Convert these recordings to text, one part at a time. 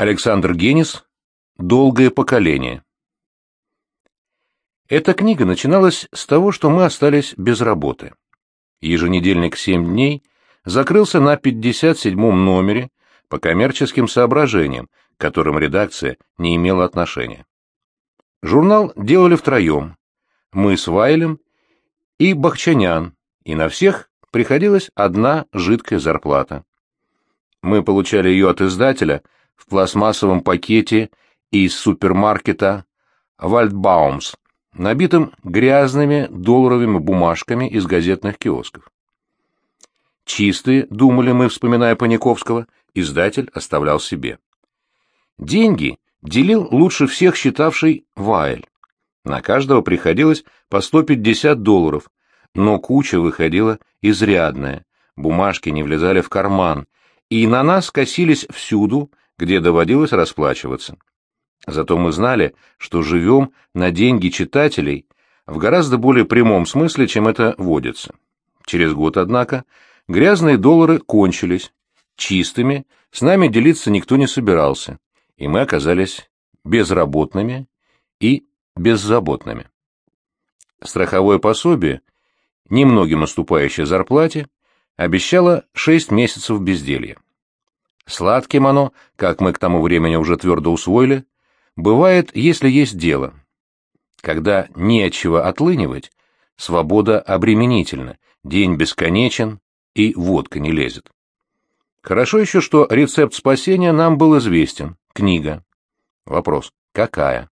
Александр Генис «Долгое поколение». Эта книга начиналась с того, что мы остались без работы. Еженедельник «Семь дней» закрылся на 57-м номере по коммерческим соображениям, к которым редакция не имела отношения. Журнал делали втроем, мы с Вайлем и Бахчанян, и на всех приходилась одна жидкая зарплата. Мы получали ее от издателя в пластмассовом пакете из супермаркета «Вальдбаумс», набитым грязными долларовыми бумажками из газетных киосков. Чистые, думали мы, вспоминая Паниковского, издатель оставлял себе. Деньги делил лучше всех считавший Вайль. На каждого приходилось по 150 долларов, но куча выходила изрядная, бумажки не влезали в карман, и на нас косились всюду, где доводилось расплачиваться. Зато мы знали, что живем на деньги читателей в гораздо более прямом смысле, чем это водится. Через год, однако, грязные доллары кончились, чистыми с нами делиться никто не собирался, и мы оказались безработными и беззаботными. Страховое пособие, немногим уступающее зарплате, обещало шесть месяцев безделья. Сладким оно, как мы к тому времени уже твердо усвоили, бывает, если есть дело. Когда нечего отлынивать, свобода обременительна, день бесконечен и водка не лезет. Хорошо еще, что рецепт спасения нам был известен. Книга. Вопрос. Какая?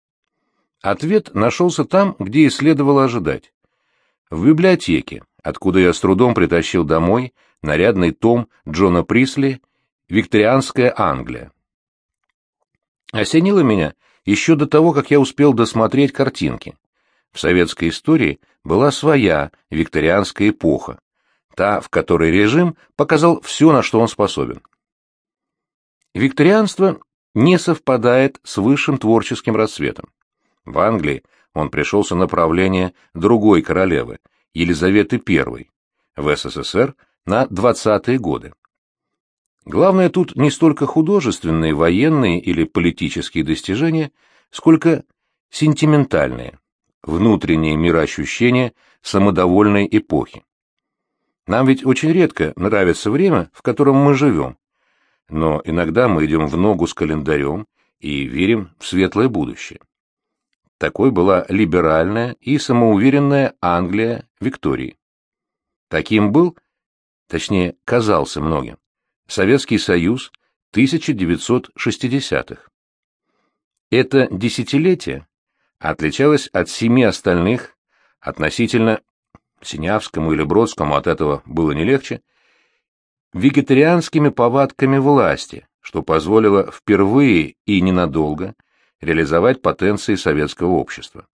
Ответ нашелся там, где и следовало ожидать. В библиотеке, откуда я с трудом притащил домой нарядный том Джона Присли «Викторианская Англия». Осенило меня еще до того, как я успел досмотреть картинки. В советской истории была своя викторианская эпоха, та, в которой режим показал все, на что он способен. Викторианство не совпадает с высшим творческим расцветом. В Англии он пришелся на правление другой королевы, Елизаветы I, в СССР на 20-е годы. Главное тут не столько художественные, военные или политические достижения, сколько сентиментальные, внутренние мироощущения самодовольной эпохи. Нам ведь очень редко нравится время, в котором мы живем, но иногда мы идем в ногу с календарем и верим в светлое будущее. Такой была либеральная и самоуверенная Англия Виктории. Таким был, точнее, казался многим, Советский Союз 1960-х. Это десятилетие отличалось от семи остальных относительно Синявскому или Бродскому от этого было не легче, вегетарианскими повадками власти, что позволило впервые и ненадолго – реализовать потенции советского общества.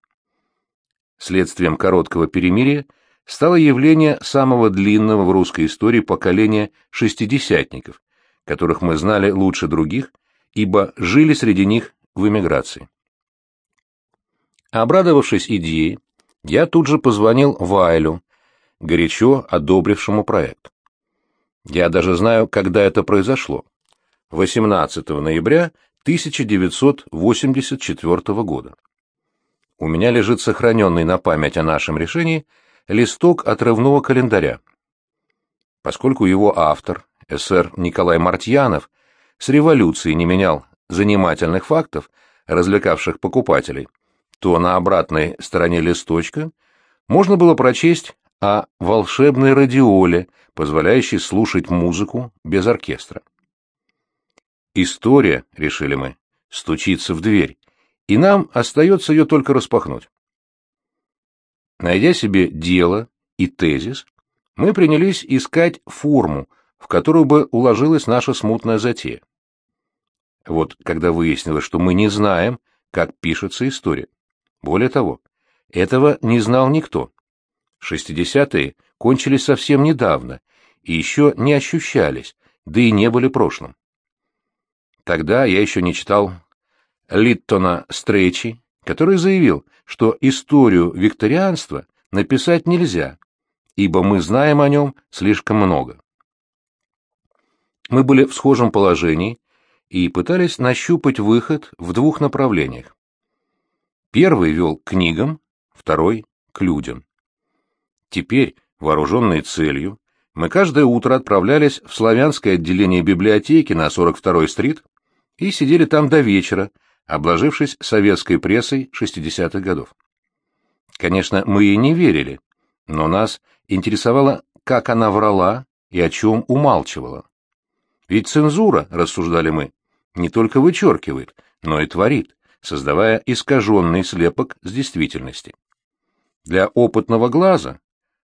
Следствием короткого перемирия стало явление самого длинного в русской истории поколения шестидесятников, которых мы знали лучше других, ибо жили среди них в эмиграции. Обрадовавшись идее, я тут же позвонил Вайлю, горячо одобрившему проект. Я даже знаю, когда это произошло. 18 ноября 1984 года. У меня лежит сохраненный на память о нашем решении листок отрывного календаря. Поскольку его автор, СР Николай Мартьянов, с революцией не менял занимательных фактов, развлекавших покупателей, то на обратной стороне листочка можно было прочесть о волшебной радиоле, позволяющей слушать музыку без оркестра. История, решили мы, стучится в дверь, и нам остается ее только распахнуть. Найдя себе дело и тезис, мы принялись искать форму, в которую бы уложилась наша смутная затея. Вот когда выяснилось, что мы не знаем, как пишется история. Более того, этого не знал никто. Шестидесятые кончились совсем недавно и еще не ощущались, да и не были прошлым. Тогда я еще не читал Литтона Стрейчи, который заявил, что историю викторианства написать нельзя, ибо мы знаем о нем слишком много. Мы были в схожем положении и пытались нащупать выход в двух направлениях. Первый вел к книгам, второй — к людям. Теперь, вооруженные целью, мы каждое утро отправлялись в славянское отделение библиотеки на 42-й стрит и сидели там до вечера, обложившись советской прессой 60-х годов. Конечно, мы ей не верили, но нас интересовало, как она врала и о чем умалчивала. Ведь цензура, рассуждали мы, не только вычеркивает, но и творит, создавая искаженный слепок с действительности. Для опытного глаза,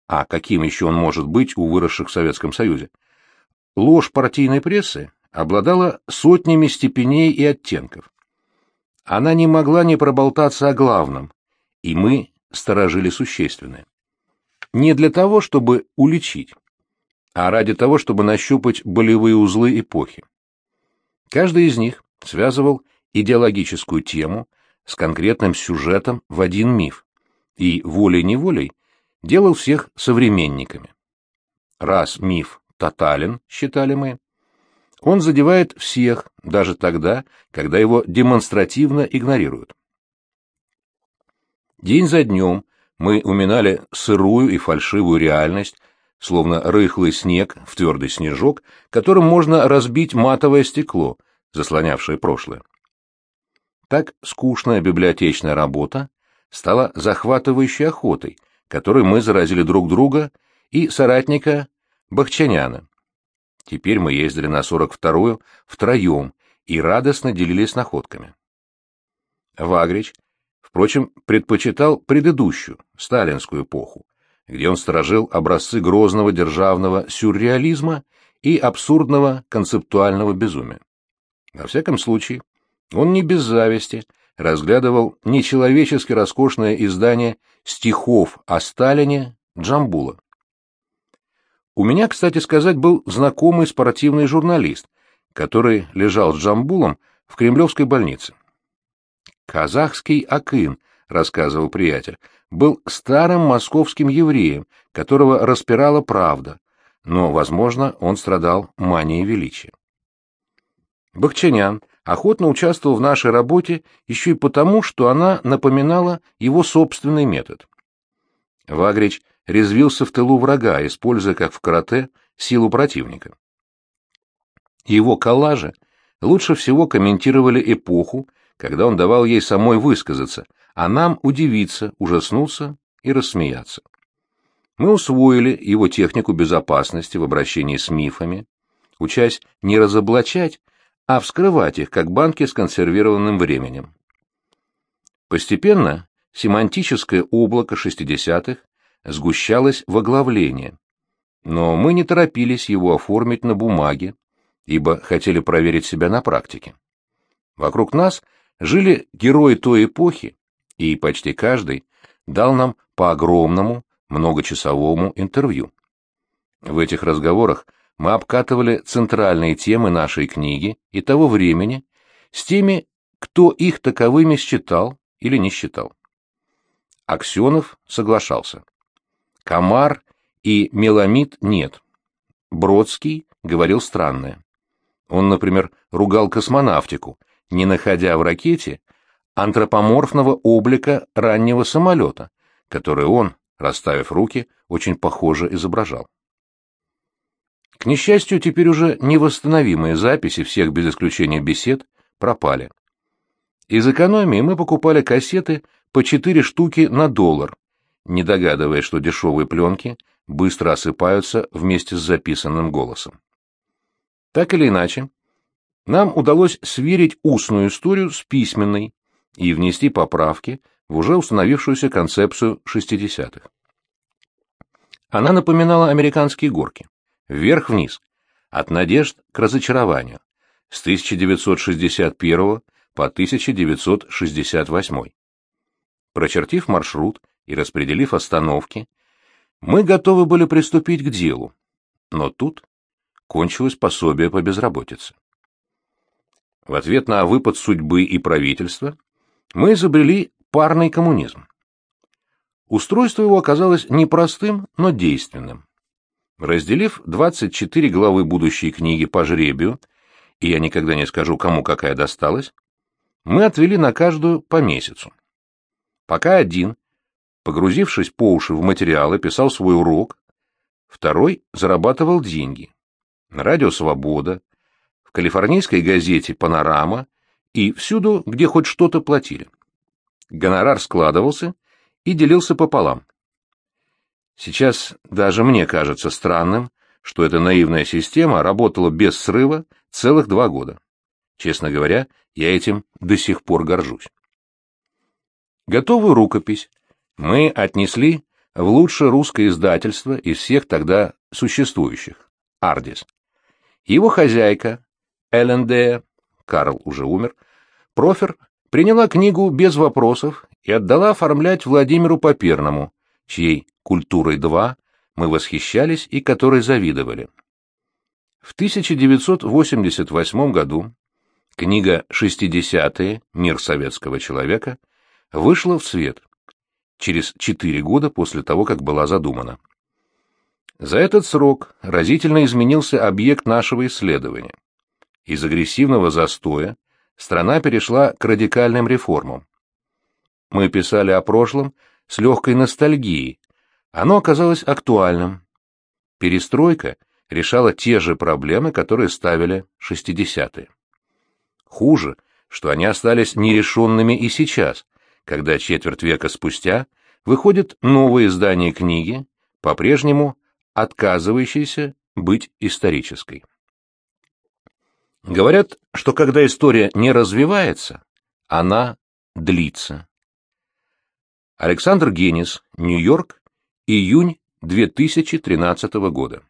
а каким еще он может быть у выросших в Советском Союзе, ложь партийной прессы обладала сотнями степеней и оттенков. Она не могла не проболтаться о главном, и мы сторожили существенное. Не для того, чтобы уличить, а ради того, чтобы нащупать болевые узлы эпохи. Каждый из них связывал идеологическую тему с конкретным сюжетом в один миф и волей-неволей делал всех современниками. Раз миф тотален, считали мы, он задевает всех, даже тогда, когда его демонстративно игнорируют. День за днем мы уминали сырую и фальшивую реальность, словно рыхлый снег в твердый снежок, которым можно разбить матовое стекло, заслонявшее прошлое. Так скучная библиотечная работа стала захватывающей охотой, которой мы заразили друг друга и соратника Бахчаняна. Теперь мы ездили на 42-ю втроем и радостно делились находками. Вагрич, впрочем, предпочитал предыдущую, сталинскую эпоху, где он сторожил образцы грозного державного сюрреализма и абсурдного концептуального безумия. Во всяком случае, он не без зависти разглядывал нечеловечески роскошное издание стихов о Сталине Джамбула. У меня, кстати сказать, был знакомый спортивный журналист, который лежал с Джамбулом в кремлевской больнице. «Казахский Акын», — рассказывал приятель, был старым московским евреем, которого распирала правда, но, возможно, он страдал манией величия. Бахчанян охотно участвовал в нашей работе еще и потому, что она напоминала его собственный метод. Вагрич резвился в тылу врага, используя, как в карате, силу противника. Его коллажи лучше всего комментировали эпоху, когда он давал ей самой высказаться, а нам удивиться, ужаснуться и рассмеяться. Мы усвоили его технику безопасности в обращении с мифами, учась не разоблачать, а вскрывать их, как банки с консервированным временем. Постепенно семантическое облако 60-х сгущалось в оглавление, но мы не торопились его оформить на бумаге, ибо хотели проверить себя на практике. Вокруг нас жили герои той эпохи, и почти каждый дал нам по огромному, многочасовому интервью. В этих разговорах мы обкатывали центральные темы нашей книги и того времени с теми, кто их таковыми считал или не считал. Аксенов соглашался. Комар и Меламид нет. Бродский говорил странное. Он, например, ругал космонавтику, не находя в ракете антропоморфного облика раннего самолета, который он, расставив руки, очень похоже изображал. К несчастью, теперь уже невосстановимые записи всех без исключения бесед пропали. Из экономии мы покупали кассеты по четыре штуки на доллар, не догадываясь, что дешевые пленки быстро осыпаются вместе с записанным голосом. Так или иначе, нам удалось сверить устную историю с письменной, и внести поправки в уже установившуюся концепцию 60-х. Она напоминала американские горки. Вверх-вниз, от надежд к разочарованию, с 1961 по 1968. Прочертив маршрут и распределив остановки, мы готовы были приступить к делу, но тут кончилось пособие по безработице. В ответ на выпад судьбы и правительства мы изобрели парный коммунизм. Устройство его оказалось непростым, но действенным. Разделив 24 главы будущей книги по жребию и я никогда не скажу, кому какая досталась, мы отвели на каждую по месяцу. Пока один, погрузившись по уши в материалы, писал свой урок, второй зарабатывал деньги. На радио «Свобода», в калифорнийской газете «Панорама» и всюду, где хоть что-то платили. Гонорар складывался и делился пополам. Сейчас даже мне кажется странным, что эта наивная система работала без срыва целых два года. Честно говоря, я этим до сих пор горжусь. Готовую рукопись мы отнесли в лучшее русское издательство из всех тогда существующих — «Ардис». Его хозяйка, Эллендея, Карл уже умер, Профер приняла книгу без вопросов и отдала оформлять Владимиру Поперному, чьей «Культурой 2» мы восхищались и которой завидовали. В 1988 году книга «Шестидесятые. Мир советского человека» вышла в свет через четыре года после того, как была задумана. За этот срок разительно изменился объект нашего исследования. Из агрессивного застоя страна перешла к радикальным реформам. Мы писали о прошлом с легкой ностальгией. Оно оказалось актуальным. Перестройка решала те же проблемы, которые ставили 60-е. Хуже, что они остались нерешенными и сейчас, когда четверть века спустя выходит новое издание книги, по-прежнему отказывающейся быть исторической. Говорят, что когда история не развивается, она длится. Александр Генис, Нью-Йорк, июнь 2013 года.